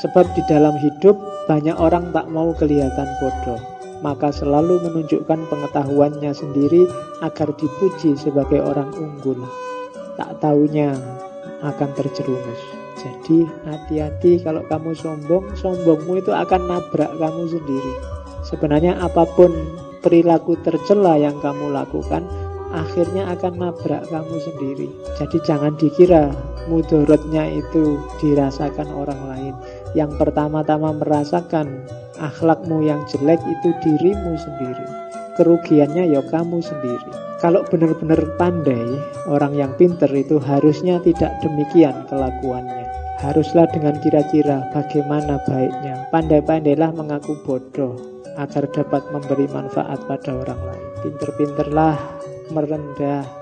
Sebab di dalam hidup banyak orang tak mau kelihatan bodoh maka selalu menunjukkan pengetahuannya sendiri agar dipuji sebagai orang unggul. Tak tahunya akan terjerumus. Jadi hati-hati kalau kamu sombong, sombongmu itu akan nabrak kamu sendiri. Sebenarnya apa pun perilaku tercela yang kamu lakukan, akhirnya akan nabrak kamu sendiri. Jadi jangan dikira mudorotnya itu dirasakan orang lain. Yang pertama-tama merasakan akhlakmu yang jelek itu dirimu sendiri. Kerugiannya ya kamu sendiri. Kalau benar-benar pandai, orang yang pinter itu harusnya tidak demikian kelakuannya. Haruslah dengan kira-kira bagaimana baiknya. Pandai-pandailah mengaku bodoh agar dapat memberi manfaat pada orang lain. Pinter-pinterlah merendah